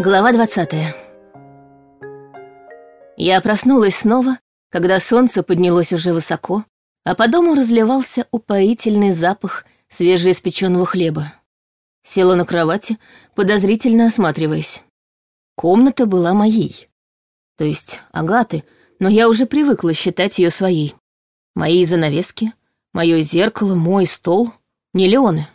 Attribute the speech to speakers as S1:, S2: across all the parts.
S1: Глава 20 Я проснулась снова, когда солнце поднялось уже высоко, а по дому разливался упоительный запах свежеиспеченного хлеба. Села на кровати, подозрительно осматриваясь. Комната была моей. То есть Агаты, но я уже привыкла считать ее своей. Мои занавески, мое зеркало, мой стол, не Леоны.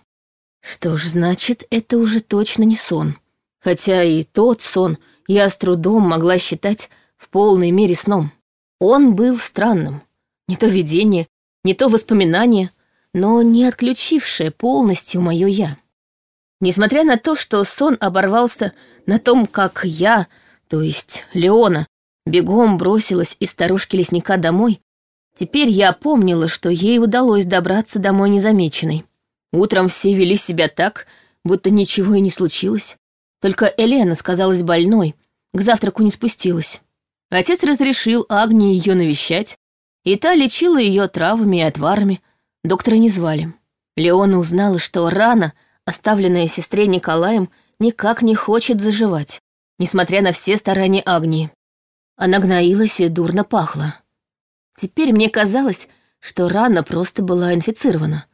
S1: Что ж, значит, это уже точно не сон. Хотя и тот сон я с трудом могла считать в полной мере сном. Он был странным. Не то видение, не то воспоминание, но не отключившее полностью мое «я». Несмотря на то, что сон оборвался на том, как я, то есть Леона, бегом бросилась из старушки лесника домой, теперь я помнила, что ей удалось добраться домой незамеченной. Утром все вели себя так, будто ничего и не случилось. Только Елена сказалась больной, к завтраку не спустилась. Отец разрешил Агнии ее навещать, и та лечила ее травами и отварами. Доктора не звали. Леона узнала, что рана, оставленная сестре Николаем, никак не хочет заживать, несмотря на все старания Агнии. Она гноилась и дурно пахла. Теперь мне казалось, что рана просто была инфицирована.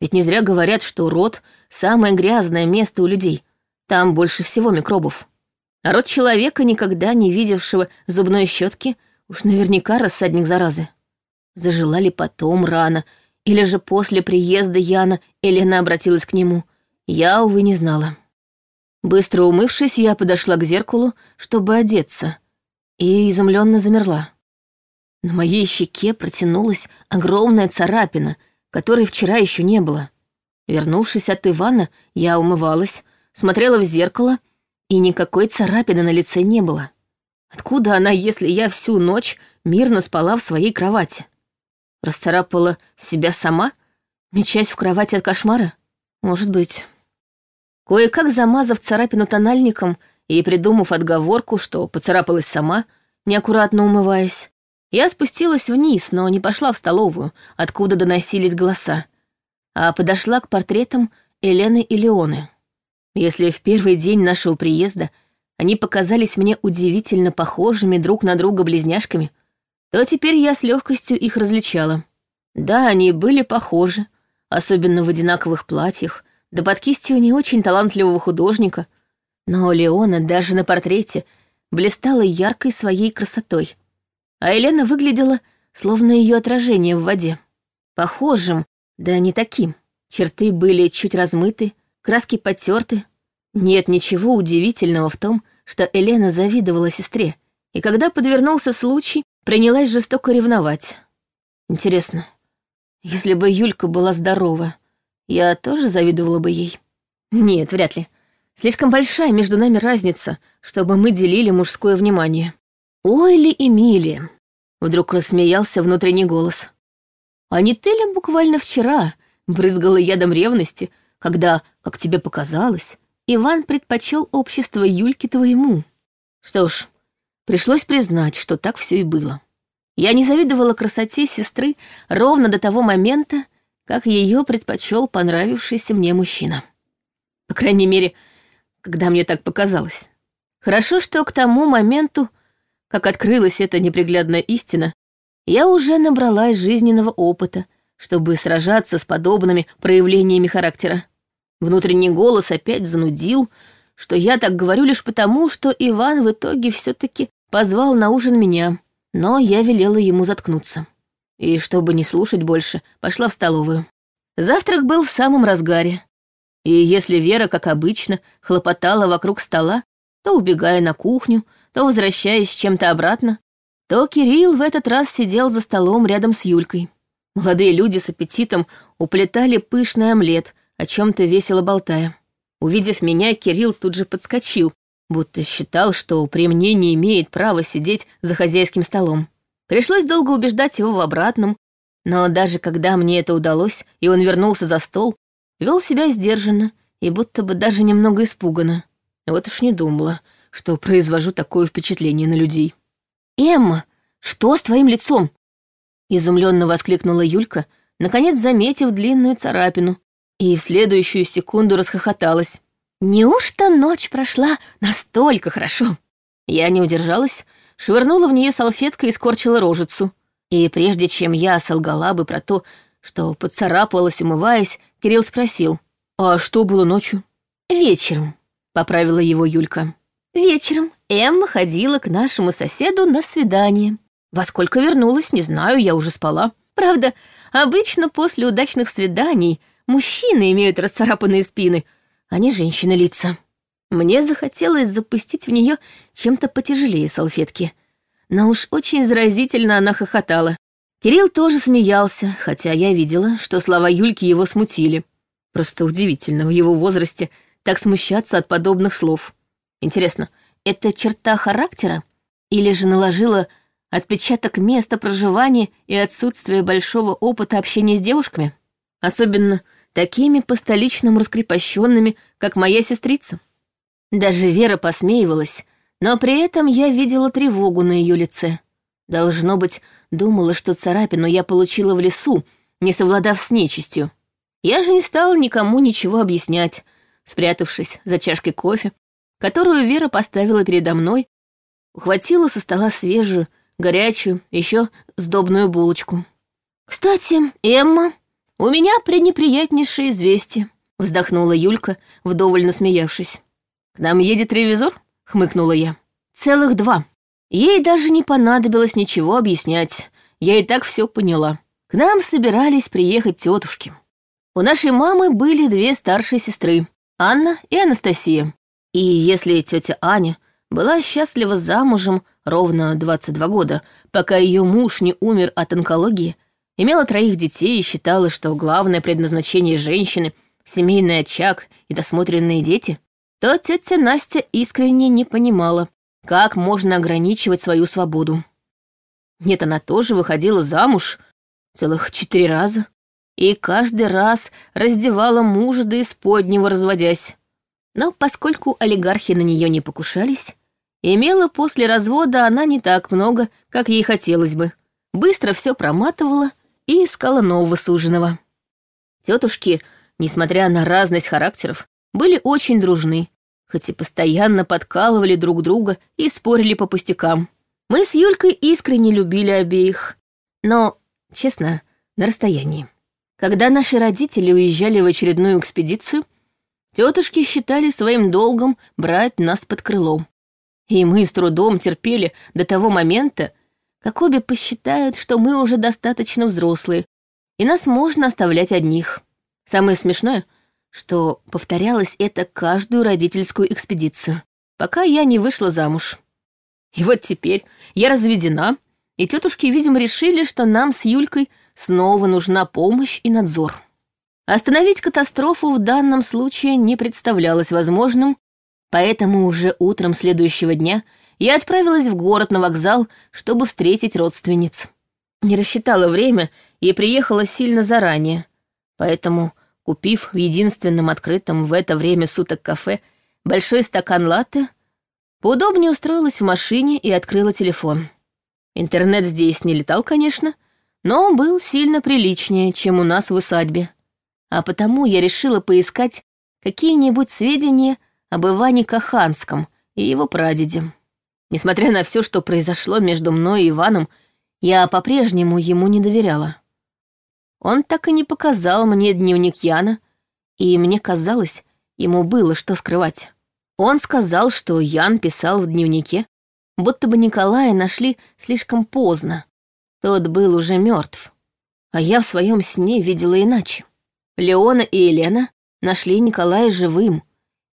S1: Ведь не зря говорят, что рот — самое грязное место у людей — там больше всего микробов. А рот человека, никогда не видевшего зубной щетки, уж наверняка рассадник заразы. Зажила ли потом рано, или же после приезда Яна Елена обратилась к нему, я, увы, не знала. Быстро умывшись, я подошла к зеркалу, чтобы одеться, и изумленно замерла. На моей щеке протянулась огромная царапина, которой вчера еще не было. Вернувшись от Ивана, я умывалась, смотрела в зеркало, и никакой царапины на лице не было. Откуда она, если я всю ночь мирно спала в своей кровати? Расцарапала себя сама, мечась в кровати от кошмара? Может быть. Кое-как замазав царапину тональником и придумав отговорку, что поцарапалась сама, неаккуратно умываясь, я спустилась вниз, но не пошла в столовую, откуда доносились голоса, а подошла к портретам Елены и Леоны. Если в первый день нашего приезда они показались мне удивительно похожими друг на друга близняшками, то теперь я с легкостью их различала. Да, они были похожи, особенно в одинаковых платьях, да под кистью не очень талантливого художника, но Леона даже на портрете блистала яркой своей красотой, а Елена выглядела словно ее отражение в воде. Похожим, да не таким. Черты были чуть размыты, краски потерты. Нет ничего удивительного в том, что Елена завидовала сестре, и когда подвернулся случай, принялась жестоко ревновать. Интересно, если бы Юлька была здорова, я тоже завидовала бы ей? Нет, вряд ли. Слишком большая между нами разница, чтобы мы делили мужское внимание. «Ой ли, Эмилия!» — вдруг рассмеялся внутренний голос. «А не ты ли буквально вчера брызгала ядом ревности, когда, как тебе показалось, Иван предпочел общество Юльки твоему. Что ж, пришлось признать, что так все и было. Я не завидовала красоте сестры ровно до того момента, как ее предпочел понравившийся мне мужчина. По крайней мере, когда мне так показалось. Хорошо, что к тому моменту, как открылась эта неприглядная истина, я уже набралась жизненного опыта, чтобы сражаться с подобными проявлениями характера. Внутренний голос опять занудил, что я так говорю лишь потому, что Иван в итоге все-таки позвал на ужин меня, но я велела ему заткнуться. И чтобы не слушать больше, пошла в столовую. Завтрак был в самом разгаре. И если Вера, как обычно, хлопотала вокруг стола, то убегая на кухню, то возвращаясь чем-то обратно, то Кирилл в этот раз сидел за столом рядом с Юлькой. Молодые люди с аппетитом уплетали пышный омлет, о чем-то весело болтая. Увидев меня, Кирилл тут же подскочил, будто считал, что при мне не имеет права сидеть за хозяйским столом. Пришлось долго убеждать его в обратном, но даже когда мне это удалось, и он вернулся за стол, вел себя сдержанно и будто бы даже немного испуганно. Вот уж не думала, что произвожу такое впечатление на людей. «Эмма, что с твоим лицом?» Изумленно воскликнула Юлька, наконец заметив длинную царапину, и в следующую секунду расхохоталась. Неужто ночь прошла настолько хорошо? Я не удержалась, швырнула в нее салфеткой и скорчила рожицу. И прежде чем я солгала бы про то, что поцарапалась, умываясь, Кирилл спросил, «А что было ночью?» «Вечером», — поправила его Юлька. «Вечером Эмма ходила к нашему соседу на свидание. Во сколько вернулась, не знаю, я уже спала. Правда, обычно после удачных свиданий мужчины имеют расцарапанные спины, а не женщины лица. Мне захотелось запустить в нее чем-то потяжелее салфетки. Но уж очень заразительно она хохотала. Кирилл тоже смеялся, хотя я видела, что слова Юльки его смутили. Просто удивительно в его возрасте так смущаться от подобных слов. Интересно, это черта характера? Или же наложила отпечаток места проживания и отсутствие большого опыта общения с девушками? Особенно такими по столичному раскрепощенными, как моя сестрица. Даже Вера посмеивалась, но при этом я видела тревогу на ее лице. Должно быть, думала, что царапину я получила в лесу, не совладав с нечистью. Я же не стала никому ничего объяснять, спрятавшись за чашкой кофе, которую Вера поставила передо мной, ухватила со стола свежую, горячую, еще сдобную булочку. «Кстати, Эмма, у меня пренеприятнейшее известие», — вздохнула Юлька, вдоволь насмеявшись. «К нам едет ревизор?» — хмыкнула я. «Целых два. Ей даже не понадобилось ничего объяснять. Я и так все поняла. К нам собирались приехать тетушки. У нашей мамы были две старшие сестры, Анна и Анастасия. И если тетя Аня была счастлива замужем ровно 22 года, пока ее муж не умер от онкологии, имела троих детей и считала, что главное предназначение женщины — семейный очаг и досмотренные дети, то тетя Настя искренне не понимала, как можно ограничивать свою свободу. Нет, она тоже выходила замуж целых четыре раза и каждый раз раздевала мужа до исподнего разводясь. Но поскольку олигархи на нее не покушались, имела после развода она не так много, как ей хотелось бы. Быстро все проматывала и искала нового суженого. Тетушки, несмотря на разность характеров, были очень дружны, хоть и постоянно подкалывали друг друга и спорили по пустякам. Мы с Юлькой искренне любили обеих, но, честно, на расстоянии. Когда наши родители уезжали в очередную экспедицию, Тетушки считали своим долгом брать нас под крыло. И мы с трудом терпели до того момента, как обе посчитают, что мы уже достаточно взрослые, и нас можно оставлять одних. Самое смешное, что повторялось это каждую родительскую экспедицию, пока я не вышла замуж. И вот теперь я разведена, и тетушки, видимо, решили, что нам с Юлькой снова нужна помощь и надзор. Остановить катастрофу в данном случае не представлялось возможным, поэтому уже утром следующего дня я отправилась в город на вокзал, чтобы встретить родственниц. Не рассчитала время и приехала сильно заранее, поэтому, купив в единственном открытом в это время суток кафе большой стакан латте, поудобнее устроилась в машине и открыла телефон. Интернет здесь не летал, конечно, но был сильно приличнее, чем у нас в усадьбе а потому я решила поискать какие-нибудь сведения об Иване Каханском и его прадеде. Несмотря на все, что произошло между мной и Иваном, я по-прежнему ему не доверяла. Он так и не показал мне дневник Яна, и мне казалось, ему было что скрывать. Он сказал, что Ян писал в дневнике, будто бы Николая нашли слишком поздно. Тот был уже мертв, а я в своем сне видела иначе. Леона и Елена нашли Николая живым,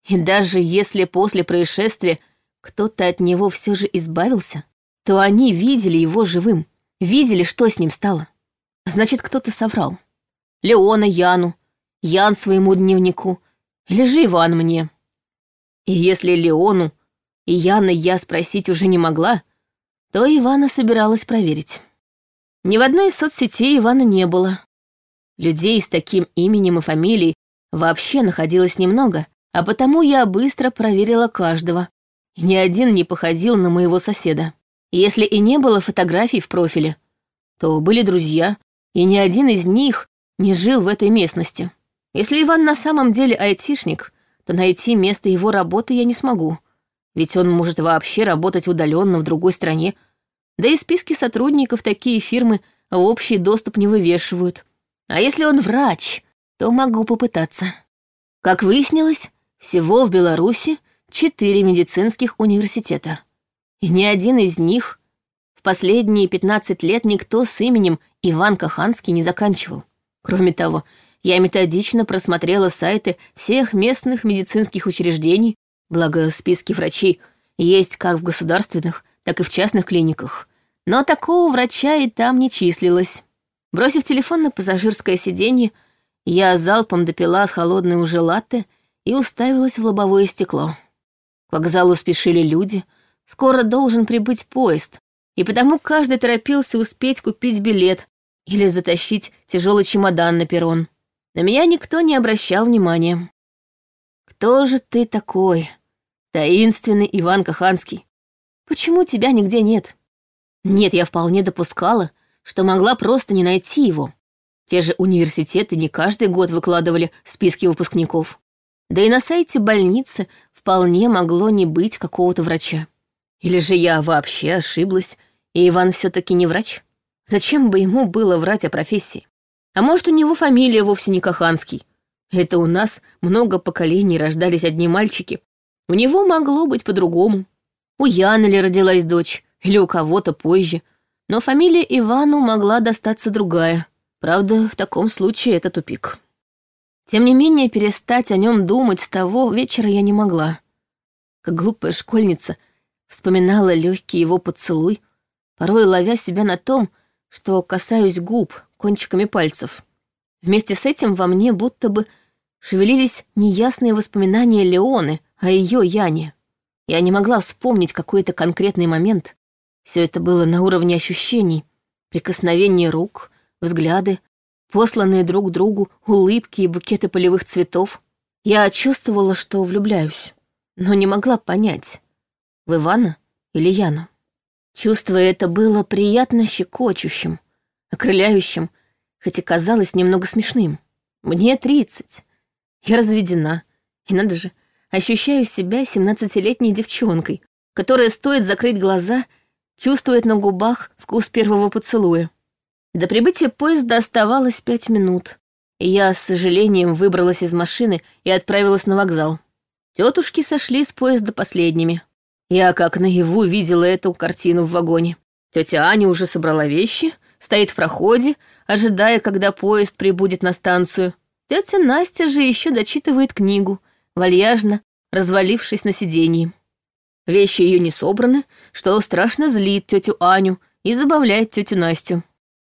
S1: и даже если после происшествия кто-то от него все же избавился, то они видели его живым, видели, что с ним стало. Значит, кто-то соврал. Леона Яну, Ян своему дневнику, или же Иван мне. И если Леону и Яна я спросить уже не могла, то Ивана собиралась проверить. Ни в одной из соцсетей Ивана не было, Людей с таким именем и фамилией вообще находилось немного, а потому я быстро проверила каждого. Ни один не походил на моего соседа. Если и не было фотографий в профиле, то были друзья, и ни один из них не жил в этой местности. Если Иван на самом деле айтишник, то найти место его работы я не смогу, ведь он может вообще работать удаленно в другой стране, да и списки сотрудников такие фирмы в общий доступ не вывешивают. А если он врач, то могу попытаться. Как выяснилось, всего в Беларуси четыре медицинских университета. И ни один из них в последние 15 лет никто с именем Иван Каханский не заканчивал. Кроме того, я методично просмотрела сайты всех местных медицинских учреждений, благо списки врачей есть как в государственных, так и в частных клиниках. Но такого врача и там не числилось. Бросив телефон на пассажирское сиденье, я залпом допила с холодной уже латте и уставилась в лобовое стекло. К вокзалу спешили люди, скоро должен прибыть поезд, и потому каждый торопился успеть купить билет или затащить тяжелый чемодан на перрон. На меня никто не обращал внимания. «Кто же ты такой? Таинственный Иван Каханский. Почему тебя нигде нет?» Нет, я вполне допускала, что могла просто не найти его. Те же университеты не каждый год выкладывали списки выпускников. Да и на сайте больницы вполне могло не быть какого-то врача. Или же я вообще ошиблась, и Иван все таки не врач? Зачем бы ему было врать о профессии? А может, у него фамилия вовсе не Каханский? Это у нас много поколений рождались одни мальчики. У него могло быть по-другому. У Яны ли родилась дочь, или у кого-то позже, но фамилия Ивану могла достаться другая. Правда, в таком случае это тупик. Тем не менее, перестать о нем думать с того вечера я не могла. Как глупая школьница вспоминала легкий его поцелуй, порой ловя себя на том, что касаюсь губ кончиками пальцев. Вместе с этим во мне будто бы шевелились неясные воспоминания Леоны о ее Яне. Я не могла вспомнить какой-то конкретный момент, все это было на уровне ощущений. Прикосновения рук, взгляды, посланные друг другу улыбки и букеты полевых цветов. Я чувствовала, что влюбляюсь, но не могла понять, в Ивана или Яну. Чувство это было приятно щекочущим, окрыляющим, хоть и казалось немного смешным. Мне тридцать. Я разведена. И надо же, ощущаю себя семнадцатилетней девчонкой, которая стоит закрыть глаза — чувствует на губах вкус первого поцелуя. До прибытия поезда оставалось пять минут, я с сожалением выбралась из машины и отправилась на вокзал. Тетушки сошли с поезда последними. Я как наяву видела эту картину в вагоне. Тетя Аня уже собрала вещи, стоит в проходе, ожидая, когда поезд прибудет на станцию. Тетя Настя же еще дочитывает книгу, вальяжно, развалившись на сиденье. Вещи ее не собраны, что страшно злит тетю Аню и забавляет тетю Настю.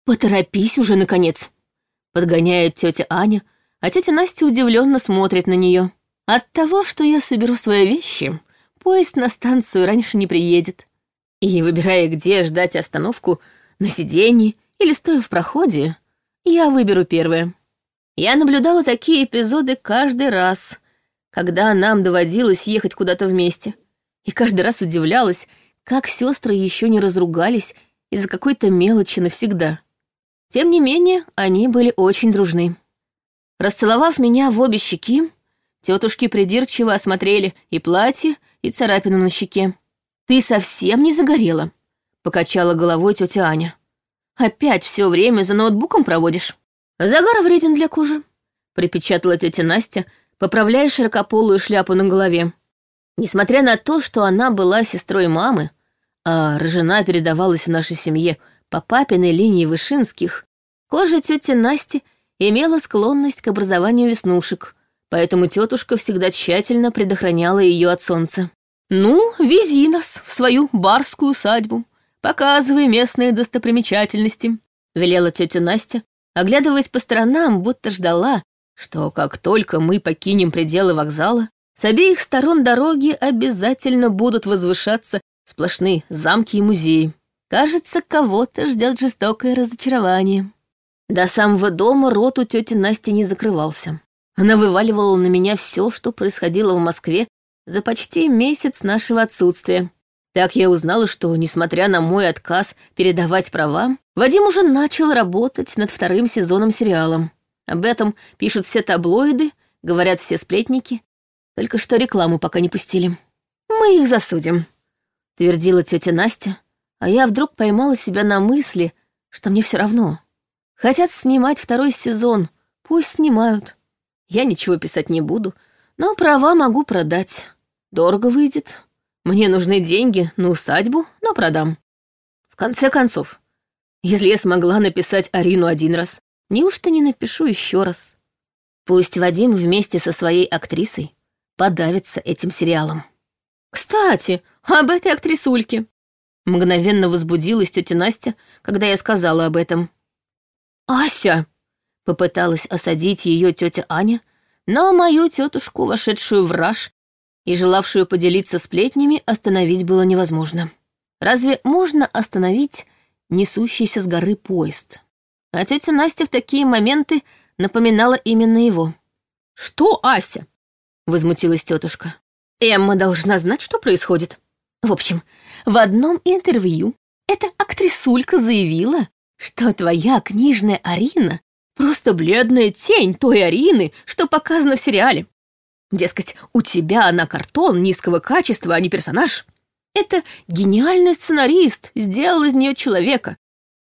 S1: «Поторопись уже, наконец!» Подгоняет тетя Аня, а тетя Настя удивленно смотрит на нее. От того, что я соберу свои вещи, поезд на станцию раньше не приедет. И, выбирая, где ждать остановку, на сиденье или стоя в проходе, я выберу первое. Я наблюдала такие эпизоды каждый раз, когда нам доводилось ехать куда-то вместе — и каждый раз удивлялась, как сестры еще не разругались из-за какой-то мелочи навсегда. Тем не менее, они были очень дружны. Расцеловав меня в обе щеки, тетушки придирчиво осмотрели и платье, и царапину на щеке. «Ты совсем не загорела?» — покачала головой тетя Аня. «Опять все время за ноутбуком проводишь?» «Загар вреден для кожи», — припечатала тетя Настя, поправляя широкополую шляпу на голове. Несмотря на то, что она была сестрой мамы, а рожена передавалась в нашей семье по папиной линии Вышинских, кожа тети Насти имела склонность к образованию веснушек, поэтому тетушка всегда тщательно предохраняла ее от солнца. «Ну, вези нас в свою барскую усадьбу, показывай местные достопримечательности», — велела тетя Настя, оглядываясь по сторонам, будто ждала, что как только мы покинем пределы вокзала, с обеих сторон дороги обязательно будут возвышаться сплошные замки и музеи. Кажется, кого-то ждет жестокое разочарование. До самого дома рот у тети Насти не закрывался. Она вываливала на меня все, что происходило в Москве за почти месяц нашего отсутствия. Так я узнала, что, несмотря на мой отказ передавать права, Вадим уже начал работать над вторым сезоном сериала. Об этом пишут все таблоиды, говорят все сплетники, Только что рекламу пока не пустили. Мы их засудим, твердила тетя Настя, а я вдруг поймала себя на мысли, что мне все равно. Хотят снимать второй сезон, пусть снимают. Я ничего писать не буду, но права могу продать. Дорого выйдет. Мне нужны деньги на усадьбу, но продам. В конце концов, если я смогла написать Арину один раз, неужто не напишу еще раз? Пусть Вадим вместе со своей актрисой подавится этим сериалом. Кстати, об этой актрисульке. Мгновенно возбудилась тетя Настя, когда я сказала об этом. «Ася!» — попыталась осадить ее тетя Аня, но мою тетушку, вошедшую в раж и желавшую поделиться сплетнями, остановить было невозможно. Разве можно остановить несущийся с горы поезд? А тетя Настя в такие моменты напоминала именно его. «Что, Ася?» — возмутилась тетушка. «Эмма должна знать, что происходит. В общем, в одном интервью эта актрисулька заявила, что твоя книжная Арина просто бледная тень той Арины, что показано в сериале. Дескать, у тебя она картон низкого качества, а не персонаж. Это гениальный сценарист сделал из нее человека,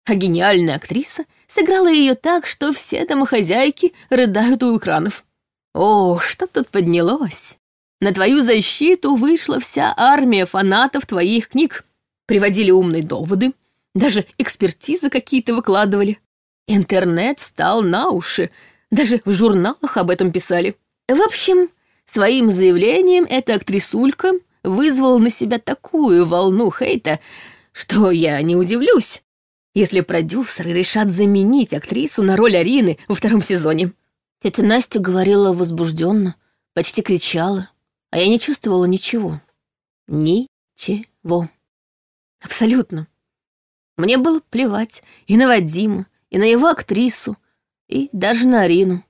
S1: а гениальная актриса сыграла ее так, что все домохозяйки рыдают у экранов. О, что тут поднялось! На твою защиту вышла вся армия фанатов твоих книг. Приводили умные доводы, даже экспертизы какие-то выкладывали. Интернет встал на уши, даже в журналах об этом писали. В общем, своим заявлением эта актрисулька вызвала на себя такую волну хейта, что я не удивлюсь, если продюсеры решат заменить актрису на роль Арины во втором сезоне. Тетя Настя говорила возбужденно, почти кричала, а я не чувствовала ничего. Ничего. Абсолютно. Мне было плевать и на Вадима, и на его актрису, и даже на Арину.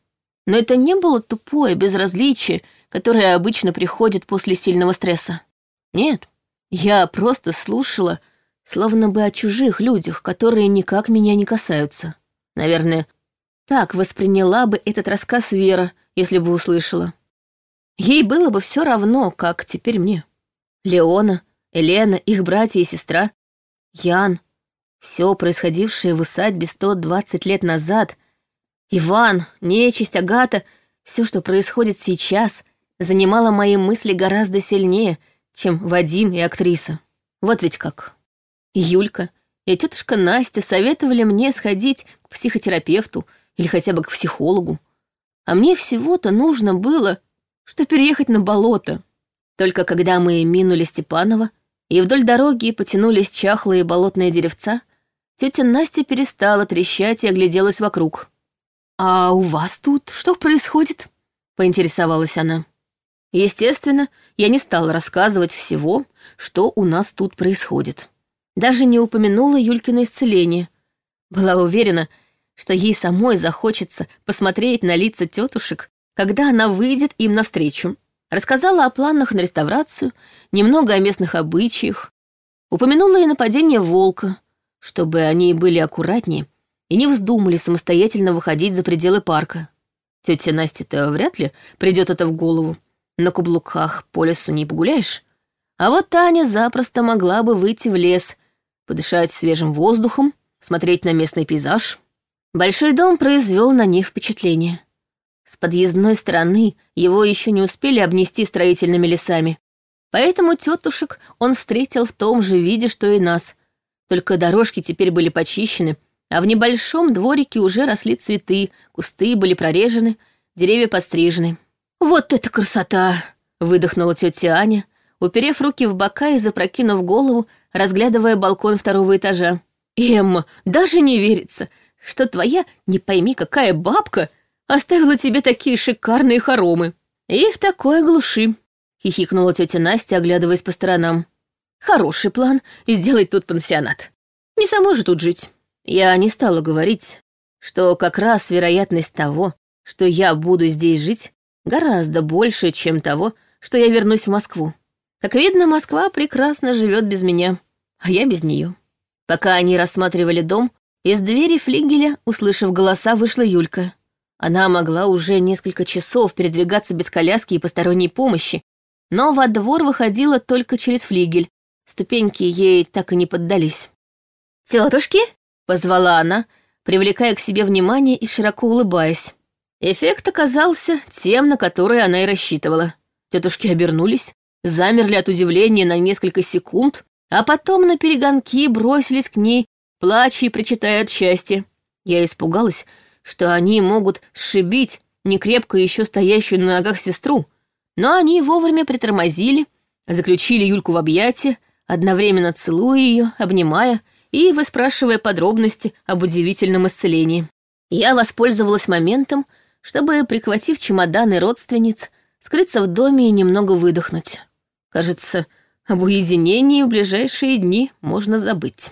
S1: Но это не было тупое безразличие, которое обычно приходит после сильного стресса. Нет, я просто слушала, словно бы о чужих людях, которые никак меня не касаются. Наверное, так восприняла бы этот рассказ Вера, если бы услышала. Ей было бы все равно, как теперь мне. Леона, Елена, их братья и сестра, Ян, все происходившее в усадьбе 120 лет назад, Иван, нечисть, Агата, все, что происходит сейчас, занимало мои мысли гораздо сильнее, чем Вадим и актриса. Вот ведь как. Юлька и тетушка Настя советовали мне сходить к психотерапевту или хотя бы к психологу. А мне всего-то нужно было, что переехать на болото. Только когда мы минули Степанова и вдоль дороги потянулись чахлые болотные деревца, тетя Настя перестала трещать и огляделась вокруг. «А у вас тут что происходит?» — поинтересовалась она. Естественно, я не стала рассказывать всего, что у нас тут происходит. Даже не упомянула Юлькино исцеление. Была уверена, что ей самой захочется посмотреть на лица тетушек, когда она выйдет им навстречу. Рассказала о планах на реставрацию, немного о местных обычаях. Упомянула и нападение волка, чтобы они были аккуратнее и не вздумали самостоятельно выходить за пределы парка. Тетя Настя-то вряд ли придет это в голову. На каблуках по лесу не погуляешь. А вот Таня запросто могла бы выйти в лес, подышать свежим воздухом, смотреть на местный пейзаж. Большой дом произвел на них впечатление. С подъездной стороны его еще не успели обнести строительными лесами. Поэтому тетушек он встретил в том же виде, что и нас. Только дорожки теперь были почищены, а в небольшом дворике уже росли цветы, кусты были прорежены, деревья подстрижены. «Вот это красота!» — выдохнула тетя Аня, уперев руки в бока и запрокинув голову, разглядывая балкон второго этажа. «Эмма, даже не верится, что твоя, не пойми какая бабка, оставила тебе такие шикарные хоромы. И в такой глуши», — хихикнула тетя Настя, оглядываясь по сторонам. «Хороший план — сделать тут пансионат. Не самой же тут жить». Я не стала говорить, что как раз вероятность того, что я буду здесь жить, Гораздо больше, чем того, что я вернусь в Москву. Как видно, Москва прекрасно живет без меня, а я без нее. Пока они рассматривали дом, из двери флигеля, услышав голоса, вышла Юлька. Она могла уже несколько часов передвигаться без коляски и посторонней помощи, но во двор выходила только через флигель. Ступеньки ей так и не поддались. «Тетушки?» — позвала она, привлекая к себе внимание и широко улыбаясь. Эффект оказался тем, на который она и рассчитывала. Тетушки обернулись, замерли от удивления на несколько секунд, а потом на перегонки бросились к ней, плача и причитая от счастья. Я испугалась, что они могут сшибить некрепко еще стоящую на ногах сестру, но они вовремя притормозили, заключили Юльку в объятия, одновременно целуя ее, обнимая и выспрашивая подробности об удивительном исцелении. Я воспользовалась моментом, чтобы, прихватив чемоданы родственниц, скрыться в доме и немного выдохнуть. Кажется, об уединении в ближайшие дни можно забыть.